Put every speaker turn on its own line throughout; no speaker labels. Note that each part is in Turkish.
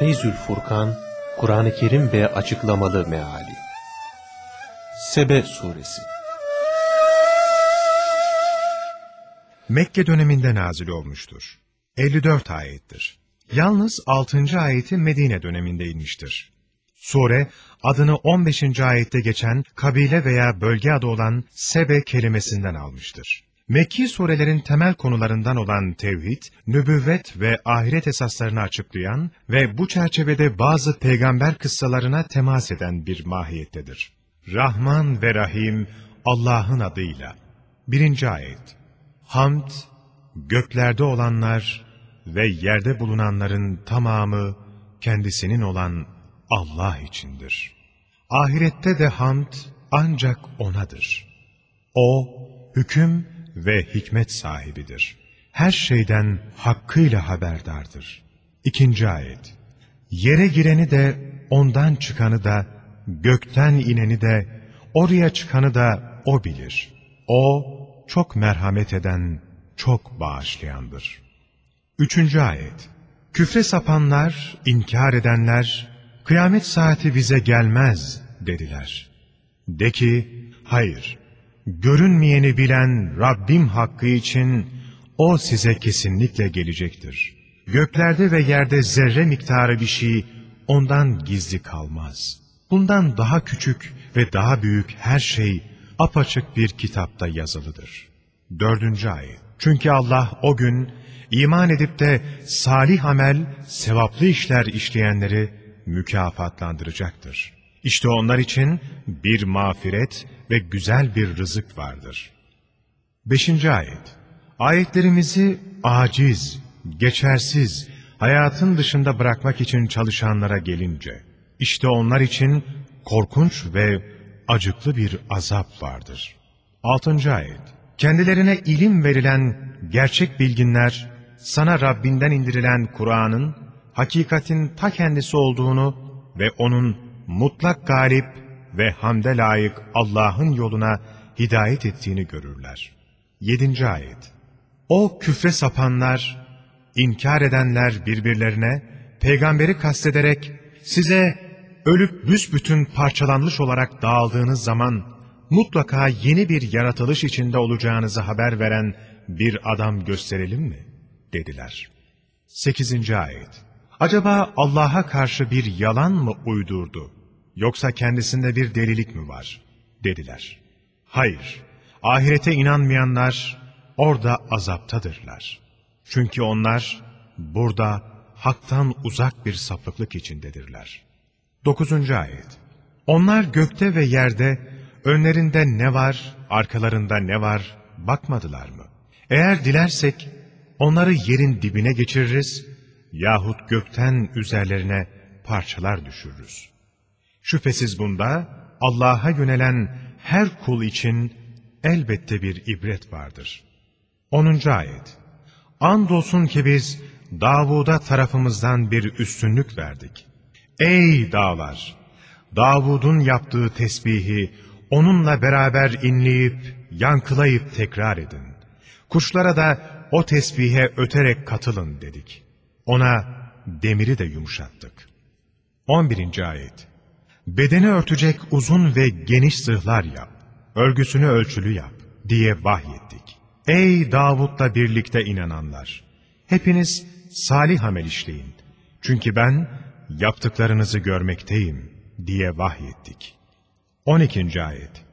Feyzül Furkan, Kur'an-ı Kerim ve Açıklamalı Meali Sebe Suresi
Mekke döneminde nazil olmuştur. 54 ayettir. Yalnız 6. ayeti Medine döneminde inmiştir. Sure, adını 15. ayette geçen kabile veya bölge adı olan Sebe kelimesinden almıştır. Mekki surelerin temel konularından olan tevhid, nübüvvet ve ahiret esaslarını açıklayan ve bu çerçevede bazı peygamber kıssalarına temas eden bir mahiyettedir. Rahman ve Rahim Allah'ın adıyla. 1. ayet Hamd, göklerde olanlar ve yerde bulunanların tamamı kendisinin olan Allah içindir. Ahirette de hamd ancak O'nadır. O, hüküm ve hikmet sahibidir. Her şeyden hakkıyla haberdardır. İkinci ayet. Yere gireni de, ondan çıkanı da, gökten ineni de, oraya çıkanı da O bilir. O, çok merhamet eden, çok bağışlayandır. Üçüncü ayet. Küfre sapanlar, inkar edenler, kıyamet saati bize gelmez dediler. De ki, hayır, görünmeyeni bilen Rabbim hakkı için o size kesinlikle gelecektir. Göklerde ve yerde zerre miktarı bir şey ondan gizli kalmaz. Bundan daha küçük ve daha büyük her şey apaçık bir kitapta yazılıdır. Dördüncü ayet. Çünkü Allah o gün iman edip de salih amel, sevaplı işler işleyenleri mükafatlandıracaktır. İşte onlar için bir mağfiret ve güzel bir rızık vardır. Beşinci ayet. Ayetlerimizi aciz, geçersiz, hayatın dışında bırakmak için çalışanlara gelince, işte onlar için korkunç ve acıklı bir azap vardır. Altıncı ayet. Kendilerine ilim verilen gerçek bilginler, sana Rabbinden indirilen Kur'an'ın, hakikatin ta kendisi olduğunu ve onun mutlak galip ve hamde layık Allah'ın yoluna hidayet ettiğini görürler. Yedinci ayet. O küfre sapanlar, inkar edenler birbirlerine, peygamberi kastederek size ölüp büsbütün parçalanmış olarak dağıldığınız zaman mutlaka yeni bir yaratılış içinde olacağınızı haber veren bir adam gösterelim mi? dediler. Sekizinci ayet. Acaba Allah'a karşı bir yalan mı uydurdu? Yoksa kendisinde bir delilik mi var? Dediler. Hayır, ahirete inanmayanlar orada azaptadırlar. Çünkü onlar burada haktan uzak bir sapıklık içindedirler. Dokuzuncu ayet. Onlar gökte ve yerde önlerinde ne var, arkalarında ne var bakmadılar mı? Eğer dilersek onları yerin dibine geçiririz yahut gökten üzerlerine parçalar düşürürüz. Şüphesiz bunda Allah'a yönelen her kul için elbette bir ibret vardır. 10. Ayet Andolsun ki biz Davud'a tarafımızdan bir üstünlük verdik. Ey dağlar! Davud'un yaptığı tesbihi onunla beraber inleyip, yankılayıp tekrar edin. Kuşlara da o tesbihe öterek katılın dedik. Ona demiri de yumuşattık. 11. Ayet Bedeni örtecek uzun ve geniş zırhlar yap, örgüsünü ölçülü yap diye vahyettik. Ey Davud'la birlikte inananlar! Hepiniz salih amel işleyin. Çünkü ben yaptıklarınızı görmekteyim diye vahyettik. 12. Ayet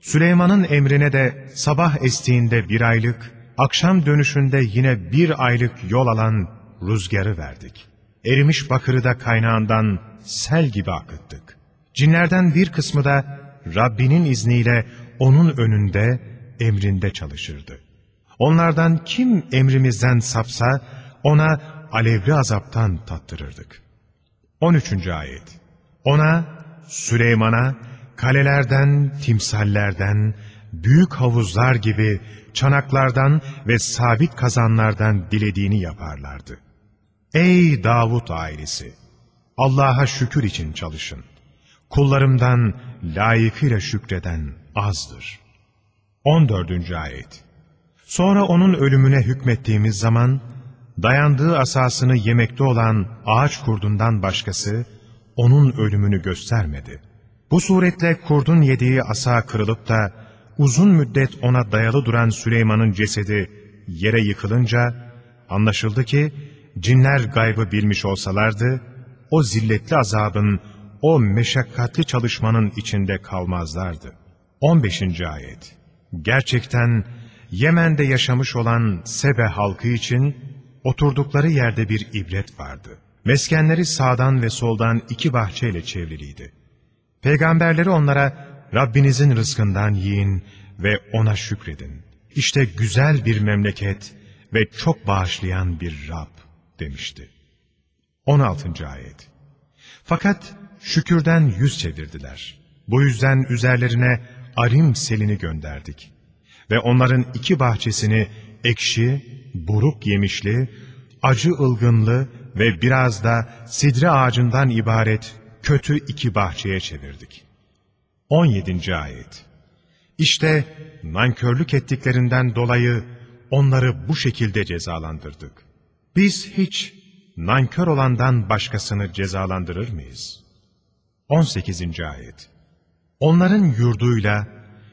Süleyman'ın emrine de sabah estiğinde bir aylık, akşam dönüşünde yine bir aylık yol alan rüzgarı verdik. Erimiş bakırı da kaynağından sel gibi akıttık. Cinlerden bir kısmı da Rabbinin izniyle onun önünde, emrinde çalışırdı. Onlardan kim emrimizden sapsa, ona alevli azaptan tattırırdık. 13. Ayet Ona, Süleyman'a, kalelerden, timsallerden, büyük havuzlar gibi çanaklardan ve sabit kazanlardan dilediğini yaparlardı. Ey Davut ailesi! Allah'a şükür için çalışın. Kullarımdan layıkıyla şükreden azdır. 14. Ayet Sonra onun ölümüne hükmettiğimiz zaman, dayandığı asasını yemekte olan ağaç kurdundan başkası, onun ölümünü göstermedi. Bu suretle kurdun yediği asa kırılıp da, uzun müddet ona dayalı duran Süleyman'ın cesedi yere yıkılınca, anlaşıldı ki, cinler gaybı bilmiş olsalardı, o zilletli azabın, o meşakkatli çalışmanın içinde kalmazlardı. 15. Ayet Gerçekten Yemen'de yaşamış olan Sebe halkı için oturdukları yerde bir ibret vardı. Meskenleri sağdan ve soldan iki bahçeyle çevriliydi. Peygamberleri onlara Rabbinizin rızkından yiyin ve ona şükredin. İşte güzel bir memleket ve çok bağışlayan bir Rab demişti. 16. Ayet Fakat şükürden yüz çevirdiler. Bu yüzden üzerlerine arim selini gönderdik. Ve onların iki bahçesini ekşi, buruk yemişli, acı ılgınlı ve biraz da sidre ağacından ibaret kötü iki bahçeye çevirdik. 17. Ayet İşte nankörlük ettiklerinden dolayı onları bu şekilde cezalandırdık. Biz hiç nankör olandan başkasını cezalandırır mıyız? 18. Ayet Onların yurduyla,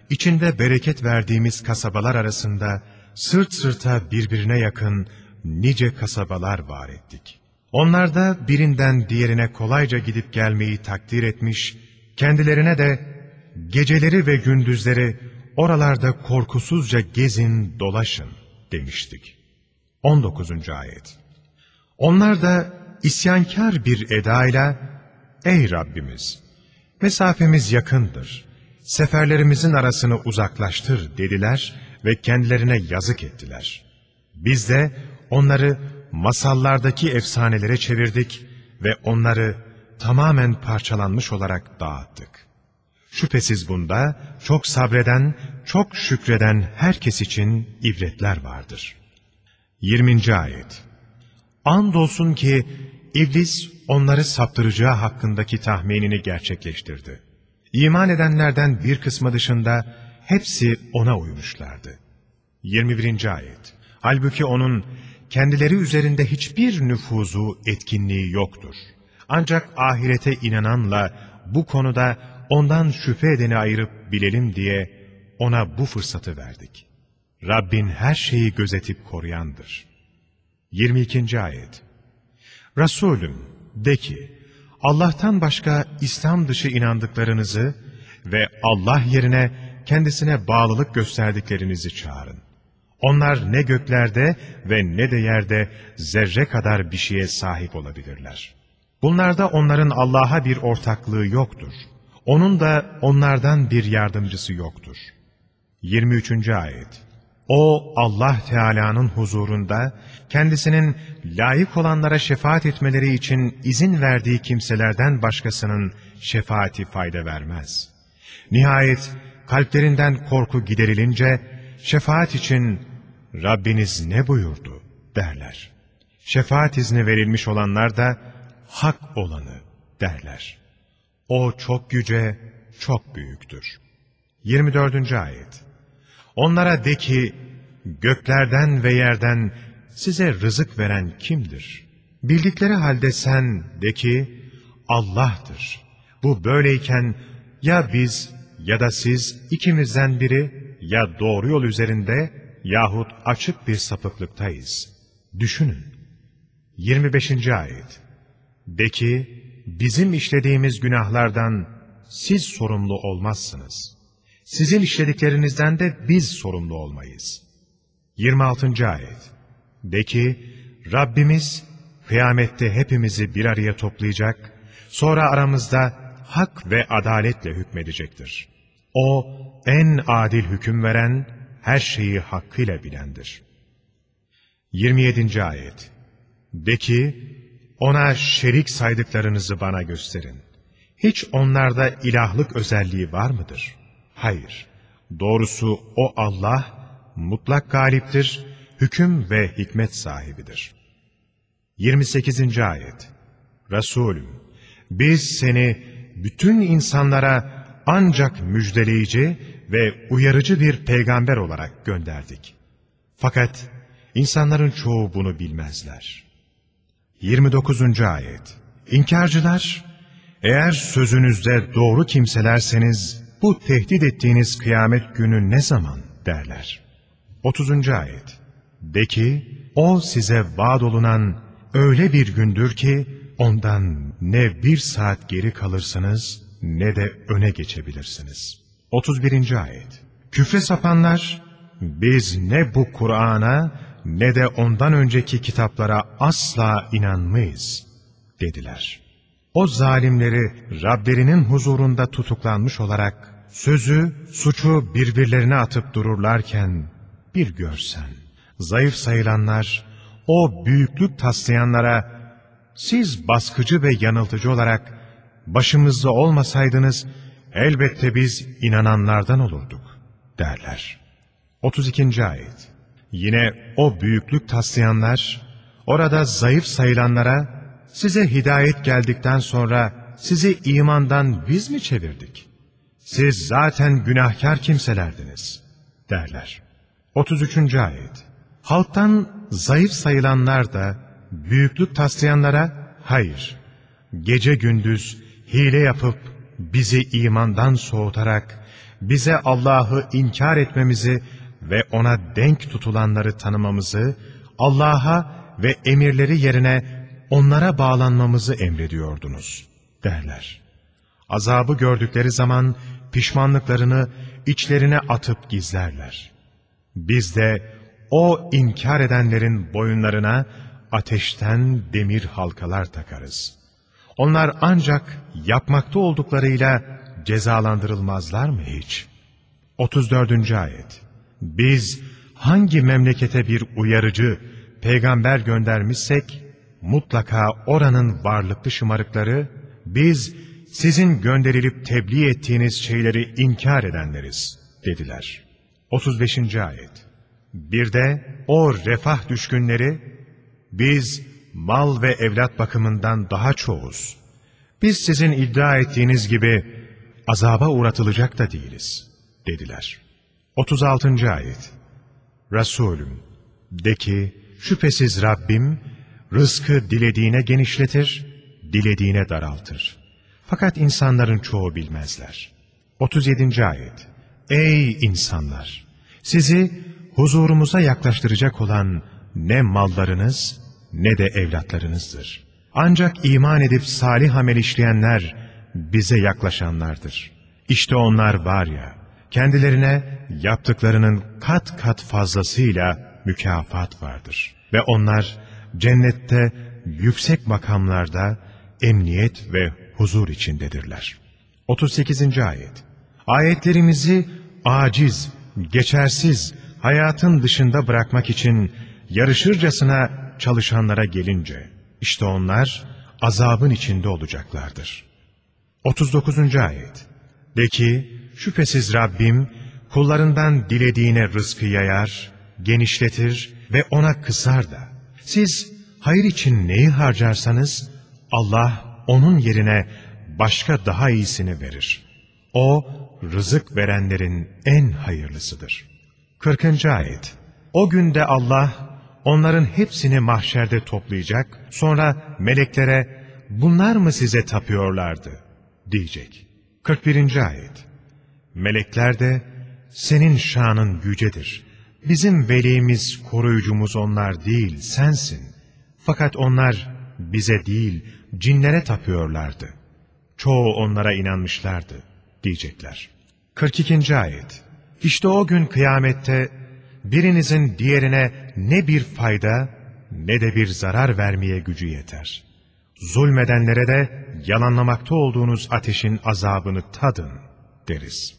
içinde bereket verdiğimiz kasabalar arasında sırt sırta birbirine yakın nice kasabalar var ettik. Onlar da birinden diğerine kolayca gidip gelmeyi takdir etmiş, kendilerine de geceleri ve gündüzleri oralarda korkusuzca gezin, dolaşın demiştik. 19. Ayet Onlar da isyankar bir edayla, Ey Rabbimiz! Mesafemiz yakındır, seferlerimizin arasını uzaklaştır dediler ve kendilerine yazık ettiler. Biz de onları masallardaki efsanelere çevirdik ve onları tamamen parçalanmış olarak dağıttık. Şüphesiz bunda çok sabreden, çok şükreden herkes için ibretler vardır. 20. Ayet Andolsun ki İblis onları saptıracağı hakkındaki tahminini gerçekleştirdi. İman edenlerden bir kısmı dışında hepsi ona uymuşlardı. 21. Ayet Halbuki onun kendileri üzerinde hiçbir nüfuzu, etkinliği yoktur. Ancak ahirete inananla bu konuda ondan şüphe edeni ayırıp bilelim diye ona bu fırsatı verdik. Rabbin her şeyi gözetip koruyandır. 22. Ayet Resulüm de ki, Allah'tan başka İslam dışı inandıklarınızı ve Allah yerine kendisine bağlılık gösterdiklerinizi çağırın. Onlar ne göklerde ve ne de yerde zerre kadar bir şeye sahip olabilirler. Bunlarda onların Allah'a bir ortaklığı yoktur. Onun da onlardan bir yardımcısı yoktur. 23. Ayet O Allah Teala'nın huzurunda kendisinin layık olanlara şefaat etmeleri için izin verdiği kimselerden başkasının şefaati fayda vermez. Nihayet kalplerinden korku giderilince şefaat için Rabbiniz ne buyurdu derler. Şefaat izni verilmiş olanlar da hak olanı derler. O çok yüce, çok büyüktür. 24. Ayet Onlara de ki, göklerden ve yerden size rızık veren kimdir? Bildikleri halde sen de ki, Allah'tır. Bu böyleyken ya biz ya da siz ikimizden biri ya doğru yol üzerinde yahut açık bir sapıklıktayız. Düşünün. 25. Ayet De ki, bizim işlediğimiz günahlardan siz sorumlu olmazsınız. Sizin işlediklerinizden de biz sorumlu olmayız. 26. Ayet De ki, Rabbimiz kıyamette hepimizi bir araya toplayacak, sonra aramızda hak ve adaletle hükmedecektir. O, en adil hüküm veren, her şeyi hakkıyla bilendir. 27. Ayet De ki, ona şerik saydıklarınızı bana gösterin. Hiç onlarda ilahlık özelliği var mıdır? Hayır. Doğrusu o Allah, mutlak galiptir, hüküm ve hikmet sahibidir. 28. Ayet Resulüm, biz seni bütün insanlara ancak müjdeleyici ve uyarıcı bir peygamber olarak gönderdik. Fakat insanların çoğu bunu bilmezler. 29. Ayet İnkarcılar, eğer sözünüzde doğru kimselerseniz, bu tehdit ettiğiniz kıyamet günü ne zaman derler. 30. Ayet De ki, o size vaat olunan öyle bir gündür ki, ondan ne bir saat geri kalırsınız, ne de öne geçebilirsiniz. 31. Ayet Küfre sapanlar, biz ne bu Kur'an'a ne de ondan önceki kitaplara asla inanmayız, dediler. O zalimleri Rablerinin huzurunda tutuklanmış olarak sözü, suçu birbirlerine atıp dururlarken bir görsen, zayıf sayılanlar o büyüklük taslayanlara siz baskıcı ve yanıltıcı olarak başımızda olmasaydınız elbette biz inananlardan olurduk derler. 32. Ayet Yine o büyüklük taslayanlar orada zayıf sayılanlara size hidayet geldikten sonra sizi imandan biz mi çevirdik? Siz zaten günahkar kimselerdiniz derler. 33. Ayet Halktan zayıf sayılanlar da büyüklük taslayanlara hayır, gece gündüz hile yapıp bizi imandan soğutarak bize Allah'ı inkar etmemizi ve ona denk tutulanları tanımamızı, Allah'a ve emirleri yerine onlara bağlanmamızı emrediyordunuz derler. Azabı gördükleri zaman pişmanlıklarını içlerine atıp gizlerler. Biz de o inkar edenlerin boyunlarına ateşten demir halkalar takarız. Onlar ancak yapmakta olduklarıyla cezalandırılmazlar mı hiç? 34. Ayet Biz hangi memlekete bir uyarıcı, peygamber göndermişsek, mutlaka oranın varlıklı şımarıkları, biz sizin gönderilip tebliğ ettiğiniz şeyleri inkar edenleriz, dediler. 35. Ayet Bir de o refah düşkünleri, biz mal ve evlat bakımından daha çoğuz. Biz sizin iddia ettiğiniz gibi azaba uğratılacak da değiliz, dediler. 36. Ayet Resulüm, de ki, şüphesiz Rabbim, rızkı dilediğine genişletir, dilediğine daraltır. Fakat insanların çoğu bilmezler. 37. Ayet Ey insanlar! Sizi huzurumuza yaklaştıracak olan ne mallarınız ne de evlatlarınızdır. Ancak iman edip salih amel işleyenler bize yaklaşanlardır. İşte onlar var ya, kendilerine yaptıklarının kat kat fazlasıyla mükafat vardır. Ve onlar cennette yüksek makamlarda emniyet ve huzur içindedirler. 38. Ayet Ayetlerimizi aciz, geçersiz, hayatın dışında bırakmak için yarışırcasına çalışanlara gelince, işte onlar azabın içinde olacaklardır. 39. Ayet De ki, şüphesiz Rabbim, kullarından dilediğine rızkı yayar, genişletir ve ona kısar da. Siz hayır için neyi harcarsanız, Allah onun yerine başka daha iyisini verir. O, rızık verenlerin en hayırlısıdır. 40. Ayet O günde Allah, onların hepsini mahşerde toplayacak, sonra meleklere, bunlar mı size tapıyorlardı, diyecek. 41. Ayet Melekler de, senin şanın yücedir. Bizim velimiz, koruyucumuz onlar değil, sensin. Fakat onlar bize değil, cinlere tapıyorlardı. Çoğu onlara inanmışlardı, diyecekler. 42. Ayet İşte o gün kıyamette birinizin diğerine ne bir fayda ne de bir zarar vermeye gücü yeter. Zulmedenlere de yalanlamakta olduğunuz ateşin azabını tadın deriz.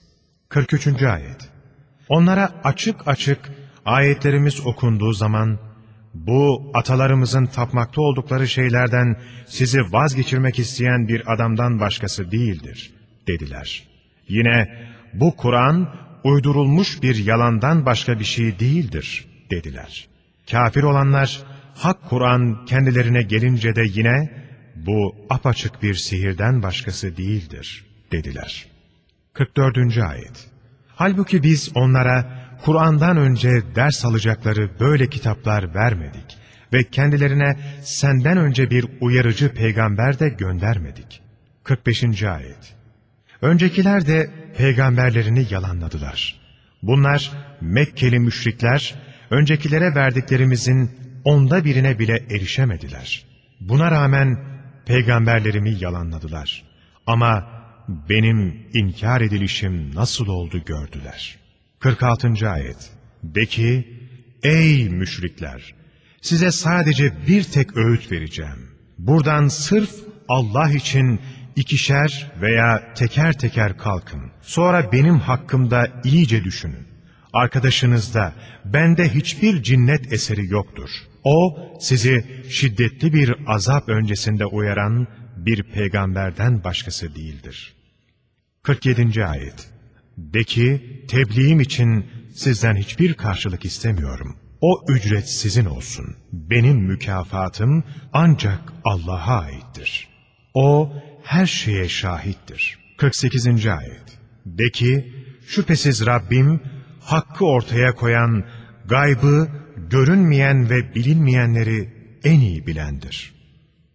43. Ayet Onlara açık açık ayetlerimiz okunduğu zaman bu atalarımızın tapmakta oldukları şeylerden sizi vazgeçirmek isteyen bir adamdan başkası değildir, dediler. Yine bu Kur'an uydurulmuş bir yalandan başka bir şey değildir, dediler. Kafir olanlar, hak Kur'an kendilerine gelince de yine bu apaçık bir sihirden başkası değildir, dediler. 44. Ayet Halbuki biz onlara Kur'an'dan önce ders alacakları böyle kitaplar vermedik ve kendilerine senden önce bir uyarıcı peygamber de göndermedik. 45. Ayet Öncekiler de peygamberlerini yalanladılar. Bunlar Mekkeli müşrikler, öncekilere verdiklerimizin onda birine bile erişemediler. Buna rağmen peygamberlerimi yalanladılar. Ama benim inkar edilişim nasıl oldu gördüler. 46. Ayet De ki, ey müşrikler! Size sadece bir tek öğüt vereceğim. Buradan sırf Allah için ikişer veya teker teker kalkın. Sonra benim hakkımda iyice düşünün. Arkadaşınızda bende hiçbir cinnet eseri yoktur. O sizi şiddetli bir azap öncesinde uyaran bir peygamberden başkası değildir. 47. Ayet De ki tebliğim için sizden hiçbir karşılık istemiyorum. O ücret sizin olsun. Benim mükafatım ancak Allah'a aittir. O her şeye şahittir. 48. Ayet De ki şüphesiz Rabbim hakkı ortaya koyan, gaybı, görünmeyen ve bilinmeyenleri en iyi bilendir.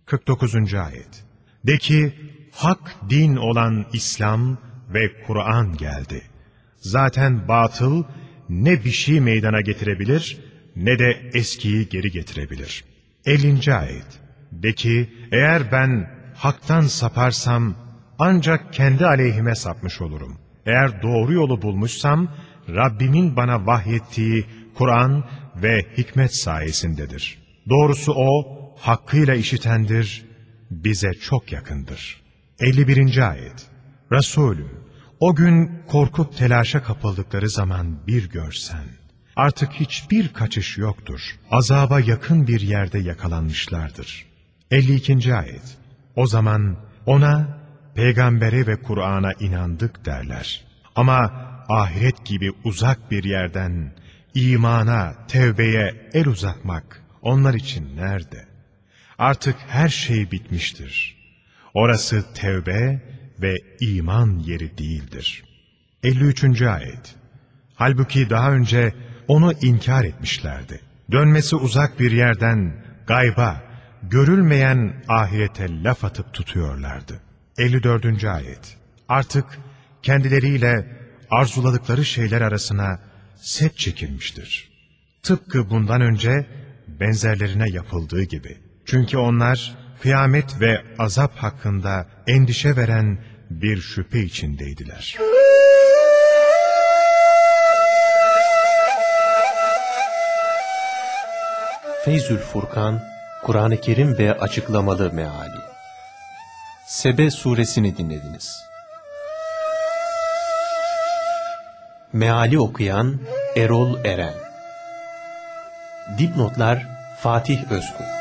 49. Ayet De ki, hak din olan İslam ve Kur'an geldi. Zaten batıl ne bir şey meydana getirebilir ne de eskiyi geri getirebilir. 50. Ayet De ki, eğer ben haktan saparsam ancak kendi aleyhime sapmış olurum. Eğer doğru yolu bulmuşsam, Rabbimin bana vahyettiği Kur'an ve hikmet sayesindedir. Doğrusu O, hakkıyla işitendir, bize çok yakındır. 51. Ayet Resulüm, o gün korkup telaşa kapıldıkları zaman bir görsen, artık hiçbir kaçış yoktur. Azaba yakın bir yerde yakalanmışlardır. 52. Ayet O zaman ona, peygambere ve Kur'an'a inandık derler. Ama ahiret gibi uzak bir yerden imana, tevbeye el uzatmak onlar için nerede? Artık her şey bitmiştir. Orası tevbe ve iman yeri değildir. 53. Ayet Halbuki daha önce onu inkar etmişlerdi. Dönmesi uzak bir yerden gayba, görülmeyen ahirete laf atıp tutuyorlardı. 54. Ayet Artık kendileriyle arzuladıkları şeyler arasına set çekilmiştir. Tıpkı bundan önce benzerlerine yapıldığı gibi. Çünkü onlar kıyamet ve azap hakkında endişe veren bir şüphe içindeydiler.
Feyzül Furkan, Kur'an-ı Kerim ve Açıklamalı Meali Sebe suresini dinlediniz. Meali okuyan Erol Eren Dipnotlar Fatih Özkul